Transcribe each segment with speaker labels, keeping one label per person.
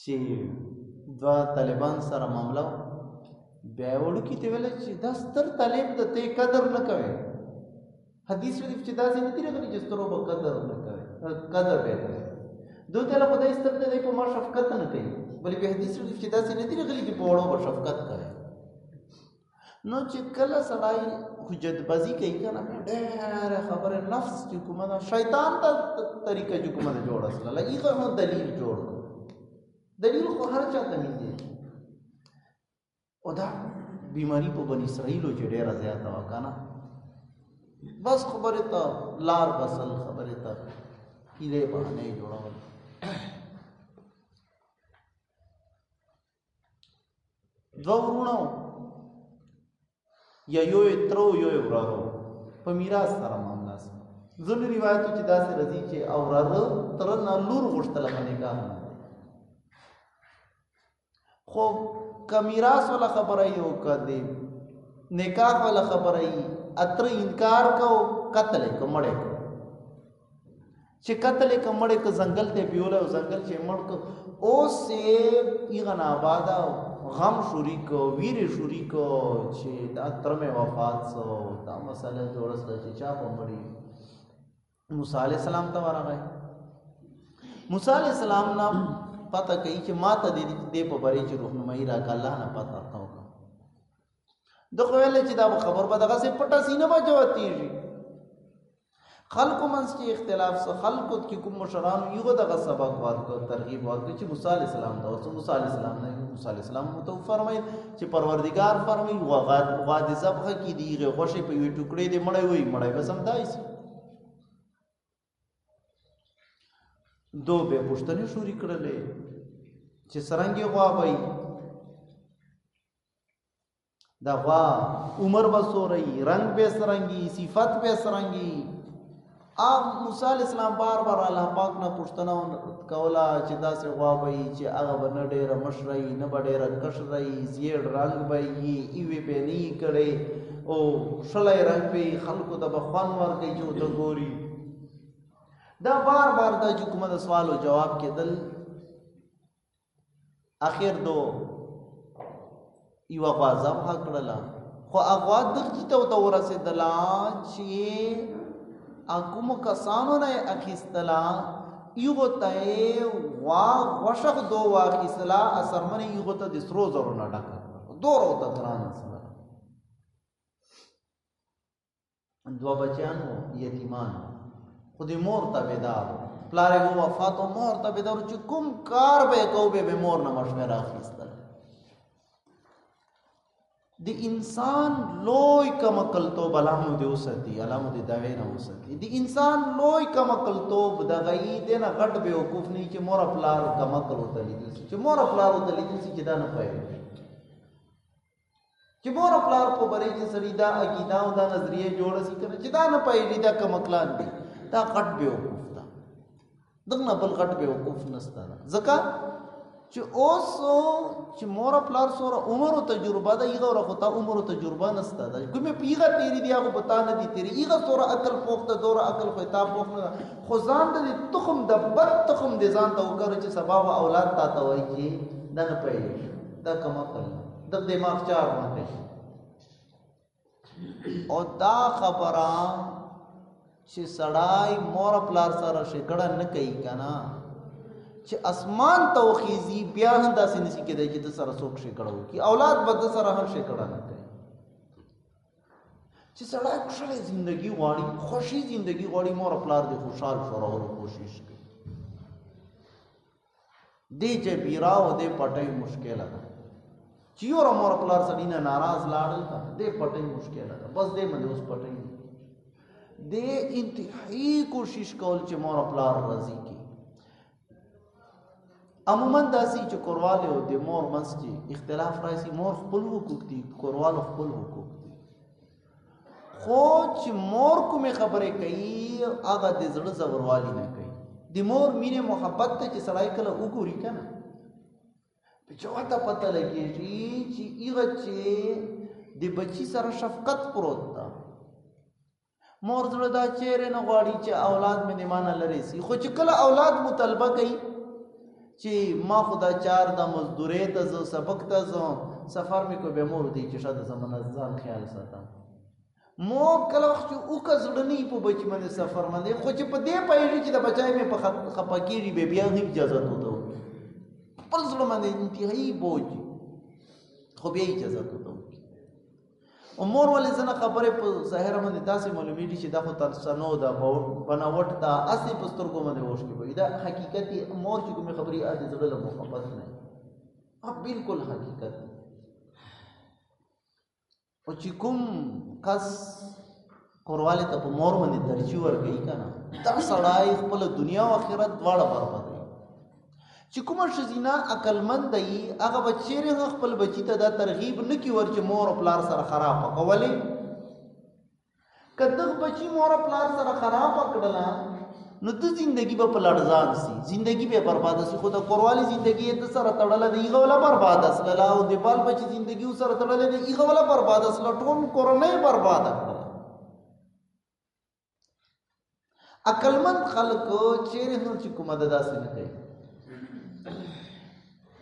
Speaker 1: چې دوا طالبان سره معاملو بیا وړو کې ته ویل چې دا ستر طالب د ته قدر نه کوي حدیث ویل چې دا ځینې دي راغلي چې سترو به قدر نه کوي قدر به کوي دوی ته له خدای ستر ته په ما شفقت نه کوي بلکې حدیث ویل چې دا ځینې دي راغلي چې په وړو به شفقت کوي نو چې کله سړی حجت بازی کوي کنه ډېر خبره نفس چې کومه ده شیطان ته طریقه چې کومه ده جوړه سره لګیږه نو دلیل جوړ دلیل خو هر چا ته ملي او دا بیماری په بنی اسرائیلو کې ډېره زیاته و کنه بس خبره ته لار بسل خبره ته کیله بهانه جوړول دو ورونو یا یو ترو یو ورارو په میراث سره معاملې سره ځل روایت چې دا سره دي چې او وراره تر نه لور غشتل باندې کار نه خو کمیراث ولا خبره یو کدی نکاح ولا خبره ای اتر انکار کو قتل کو مړې کو چې قتل یې کړه مړی ته ځنګل ته یې بیولی او ځنګل چې یې مړ کړ اوس یې هغه ناباده غم شروع کو ویرې شروع کو چې دا تر مې وفات سو دا مسله جوړه سره چې چا په مړی موسی علی السلام ته ورغی موسی علی السلام نه پته کوي چې ما ته دې دې په بری چې روحنمایي راکړه الله نه پته تا د خویل چې دا خبر به دغه سي پټه سینه به جوتیږي خلکو منځ کې اختلاف سره خلکو کې کوم مشران یو دغه سبق ورکړ ترغیب ورکړ چې موسی علی السلام دا اوس موسی علی السلام نه موسی علی السلام مو ته فرمایي چې پروردگار فرمایي وغاد وغاد ذبح کې دیغه غوشه په یو ټوکړې دې مړې وي مړې به سم دای سي دو به پښتنې شوري کړلې چې سرنګي غوا وای دا غوا عمر به سوري رنگ به سرنګي صفات به سرنګي ام موسی علی السلام بار بار الله پاک نه پښتنه کولا چې دا سه غوا وای چې هغه بنه ډېر مشرای نه ډېر کشرای زیړ رنگ به یې ایوي به نه کړي او خلای رنگ پی خلکو ته به خوان ورکړي چې ته ګوري دا بار بار دا چې کومه د سوال او جواب کېدل اخر دو یو غوازه وکړله خو هغه دغه ته ته ورسېدلا چې اګوم کسانو نه اخیستلا یو ته وا غوشق دو واخیستلا اثر من یو ته د سرو زرو نه ډک دورو ته تران سره دو بچیان وو یتیمان خو د مور تابعدار پلار یې وفات او مور تابعدار چې کوم کار به کو به مور نه مشوره اخیستل د انسان لوی کم کلتو بلامو دی وستی علامو دی داوی نه وستی د انسان لوی کم کلتو دغی د نه غټ به وقوف نه چې مور پلار کم کلو ته لیدل چې مور پلار ته لیدل چې دا نه پوهیږي چې مور او پلار په بری چې سړی دا عقیده او دا نظریه جوړه سي کنه چې دا نه پایلی دا کم کلان دي دا غټ به وقوف دا دغه بل غټ به وقوف نستا ځکه چې اوس چې مور او پلار سره عمر او تجربه دا یغه ور خو ته عمر او تجربه نستا دا کومه پیغه تیری دی هغه پتا نه دی تیری یغه سره عقل پوخته دور عقل خو ته پوخنه خو ځان د تخم د بد تخم د ځان ته وکړ چې سبب اولاد تا ته وایي دا نه پایلی دا کم عقل د دماغ چار نه کوي او دا خبره چې سړای مور پلار سره شګړه نه کوي کنه چې اسمان توخیزی بیا هم داسې نسی کېدای چې د سره څوک شګړه وکي اولاد به د سره هم شګړه نه کوي چې سړای خوشاله ژوندۍ غواړي خوشي ژوندۍ غواړي مور پلار دې خوشاله شو راغلو کوشش کوي دې چې پیرا او دې پټي مشکل ده چې یو رمور پلار سړی نه ناراض لاړل ته دې پټي مشکل ده بس دې باندې اوس پټي دې انتهایی کوشش کول چې مور پلار راضي کی عموما داسې چې کورواله او د مور منځ کې اختلاف راځي مور خپل حقوق دي کورواله خپل حقوق خو چې مور کومې خبرې کوي هغه د زړه زوروالی نه کوي د مور مینه محبت ته چې سړی کله وګوري کنه په چاته پته لګیږي چې ایغه چې د بچی سره شفقت پروت ده مور زړه دا چیرې نه غواړي چې اولاد مې د مانه لري سي خو چې کله اولاد مطالبه کوي چې ما خو دا چار د مزدورې ته زه سبق ته زه سفر مې کو به مور دی چې شاده زمونه ځان خیال ساتم مو کله وخت چې او که زړنی په بچ باندې سفر باندې خو چې په دې پایږي چې د بچای مې په خپکیږي به بیا هیڅ اجازه نه وته خپل زړه باندې انتهایی بوج خو بیا اجازه نه وته امور ولې ځنه خبره په ظاهر باندې داسې معلومیږي چې دا خو ترسنو دا بناوټ دا اصلي په سترګو باندې وښکي وي دا حقیقتي امور چې کومه خبري اړه زړه له محبت نه اب بالکل حقیقت او چې کوم کس کورواله ته په مور باندې ترجیح ورکړي کنه دا سړی خپل دنیا او آخرت دواړه برباد چې کوم شزینا عقلمند دی هغه بچیره خپل بچی ته دا ترغیب نکي ور چې مور او پلار سره خراب وکولې کدغ بچی مور او پلار سره خراب کړل نو د زندگی به پلړزان سي زندگی به برباد سي خو د کوروالی زندگی د سره تړل دی هغه ولا برباد اصله لا او د بال بچی زندگی سره تړل دی هغه ولا برباد اصله ټول کورنۍ برباد کړه عقلمن خلق چیرې هم چې کومه د داسې نه کوي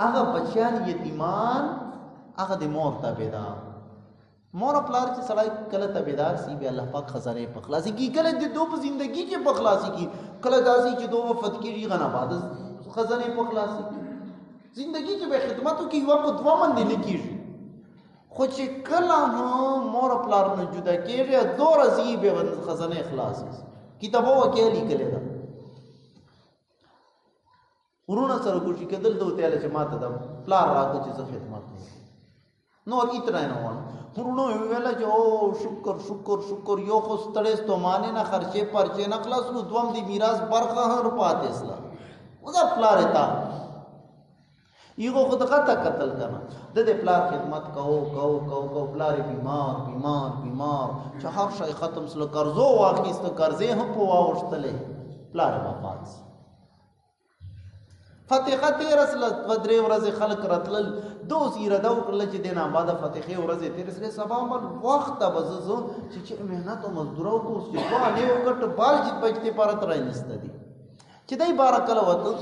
Speaker 1: هغه بچیان یتیمان هغه د مور ته پیدا مور او پلار چې سړی کله تابعدار سی به الله پاک خزانه په خلاصي کی کله د دوه په ژوندۍ کې په خلاصي کی کله داسي چې دوه وفات کیږي غنا بعد خزانه په خلاصي کی ژوندۍ کې به خدمتو کې یو په دوه من نه کیږي خو چې کله هم مور او پلار نه جدا کیږي دوه ورځې به خزانه خلاصي کتابو کې لیکل ده خورونه سره کوشي کدل ته وتهله چې ماته د پلار راکو چې زه خدمت وکړم نور اتنا نه وان خورونو ویل چې او شکر شکر شکر یو خو ستړې ستومانه نه خرچه پرچه نه خلاص نو دوم دی میراث برخه هر پاتې اسلام وزر پلار ته یغه خود غته قتل کنه د دې پلار خدمت کوو کوو کوو کو پلار بیمار بیمار بیمار چې هر شي ختم سره قرضو واخیست قرضې هم په واوښتلې پلار وفات فتحه تیر اصل په درې ورځې خلک راتلل دوس یې ردو کړل چې د نه بعد فتحه ورځې تیر سره سبا من وخت به زو چې چې مهنت او مزدورو کو چې په نه وکټ بال چې بچته پارت راي نشته دي چې دای بارکل وته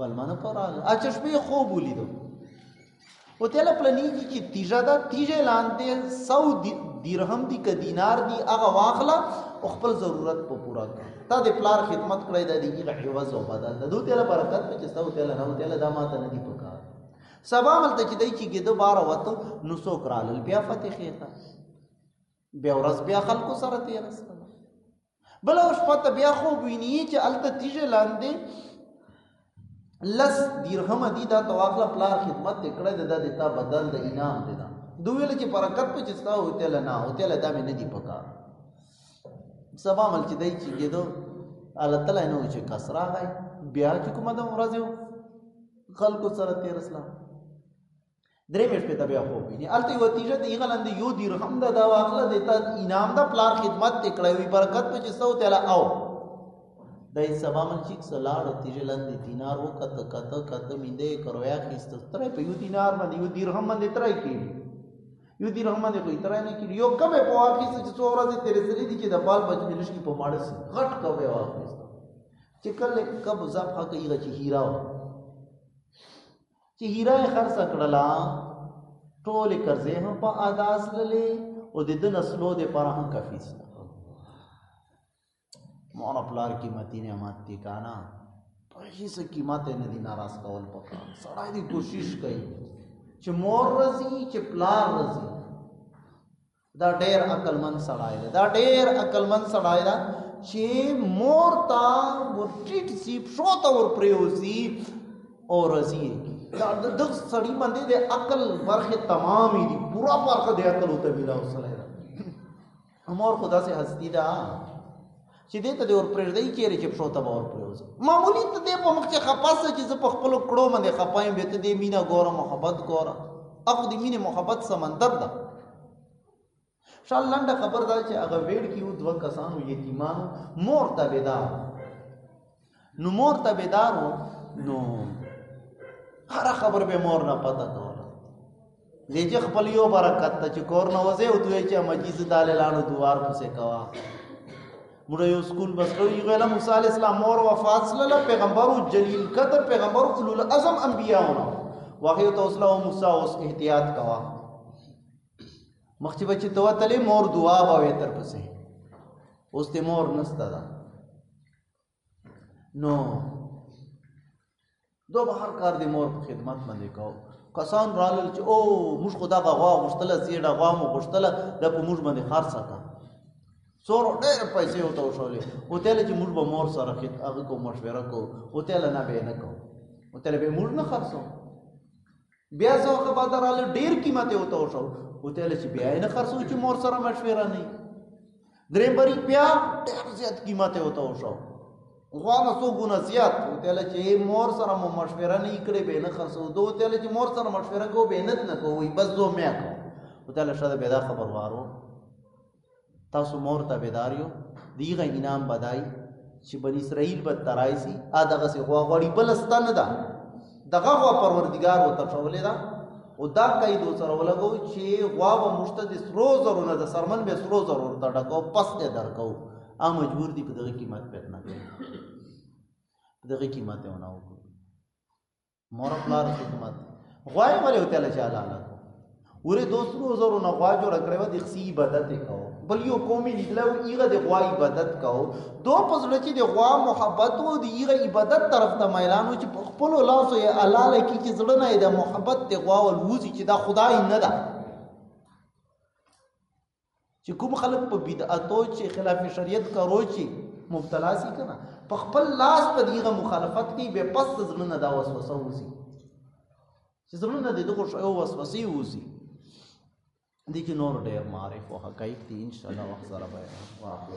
Speaker 1: ولمنه پر اچ شپې خوب ولیدو او ته لپلنی کی چې تیجه ده تیجه لاندې سو درهم دی که دینار دی هغه واخله او خپل ضرورت په پوره کړه تا د پلار خدمت کړی دا دی هغه عوض او بدل ده دوی ته له برکت په چې سو ته له نو ته له دا ماته نه دی پکار سبا ملته چې دای چې ګده بار وته نو سو کرال بیا فتح خېتا بیا ورځ بیا خلکو سره تیر سره بله شپه ته بیا خوب ویني چې هلته تیږې لاندې لس درهمه دي دا ته واخله پلار خدمت دې کړی دی دا د تا بدل د انعام دی دا ده ویل چې برکت په چې ستا هوتله نه هوتله دا مې نه دي پکار سبا مل چې دی چې کېدو الله تعالی نو چې کس راغی بیا چې کومه د ورځې خلکو سره تیر اسلام درې مې شپې ته بیا خوب ویني هلته یوه تیږه د هغه لاندې یو درهم ده دا واخله د تا انعام ده پلار خدمت دې کړی وي برکت په چې څه وتله او دا یې سبا من چې څه لاړه تیږه لاندې دینار وکته کته کته میندې یې کروی اخیسته ترای په یو دینار باندې یو درهم باندې ترای کېږي یو درهم باندې خو یې ترای نه کېږي یو کمې په واخیسته چې څو ورځې تېرې سلې دي چې د بال بچ مې لږ کې په ماړه سي غټ کوی واخیسته چې کله کب ځاب هغه یې چې هیرا وه چې هیره یې خرڅه کړله ټولې قرضې هم په ادا سللې او د ده نسلو د پر هم کفي سله مور پلار قیمتي نعمت دی کانا په هیڅ قیمت نه دی ناراض کول پکار سړی دی کوشش کوي چې مور رضی چې پلار رضی دا ډیر عقل من سړای دی دا ډیر عقل من سړای دی چې مور تا ورټیټ سی پښو ته ور پریوزی او رضی دا د دغ سړی باندې د عقل برخه تمامې دي پورا برخه د عقل او تبیلا وسره امور خدا سے هستی دا چې دې ته دې ور پرېږدی چیرې چې پښو ته به ور پرېوځي معمولي ته دې په مخ کې خپه سه چې زه په خپلو کړو باندې خپه یم بیا ته دې مینه ګوره محبت ګوره هغه د مینې محبت سمندر ده شال لنډه خبر ده چې هغه ویډ کې یو دوه کسانو یتیمانو مور تابعدار نو مور ته بیدارو نو هر خبر به مور نه پته کوله لیجه خپل یو برکت ته چې کور نه وځي او دوی چې مجیز دالې لاړو دوار پسې کوا موږ یو سکول بس کوي غلا موسی علی السلام مور وفات سره پیغمبر جلیل قدر پیغمبر اولو العزم انبیاونه واغه ته اوسله موسی اوس احتیاط کوا مخچې بچي توتلې مور دعا باوي تر پسې اوس ته مور نستا ده نو دو به هر کار د مور په خدمت باندې کو کسان رالل چې او موږ خدا غوا غوښتله سیډه غوا مو غوښتله د په موږ باندې خرڅ کا څور ډېر پیسې وته وشولې او تل چې موږ به مور سره خید هغه کو مشوره کو او تل نه به نه کو او تل به موږ نه خرڅو بیا زه خو به دراله ډیر قیمت یې وته وشو او ته لچ بیا نه خرڅو چې مور سره مشوره نه درې بری بیا ډیر زیات قیمت یې وته وشو غواړه سو ګونه زیات او ته لچ مور سره مو مشوره نه کړې به نه خرڅو دوه ته لچ مور سره مشوره کو به نه نه کوي بس زو مې کو او ته لچ دا به دا خبر وارو تاسو مور ته بداریو دیغه انعام بدای چې بنی اسرائیل به ترایسی ا دغه سی غوا غړي بل ستن ده دغه غوا پروردگار او تفولې ده او دا کای دو سره ولګو چې غوا و مشته د سرو زرو نه د سرمن به سرو زرو ته ډکو پس ته درکو ا مجبور دي په دغه قیمت پټنه دغه قیمت ونه وکړي مور پلار خدمت غواړي ولې وته له چاله نه ورې دوستو زرو نه غوا جوړ کړې و د خسي عبادت وکاو بل یو قومي لیدلو ایغه د غوا عبادت کاو دو پزړه چې د غوا محبت وو د ایغه عبادت طرف ته مایلانو چې په خپل لاس یې الاله کې چې زړه نه د محبت د غوا ول وځي چې دا خدای نه ده چې کوم خلک په بدعتو چې خلاف شریعت کارو چې مبتلا سي کنه په خپل لاس په دیغه مخالفت کې به پس زړه نه دا وسوسه وځي چې زړه نه دغه شی وسوسه وځي دي کې نور ډېر معرف او حقایق دي ان شاء الله وخت سره به واخلو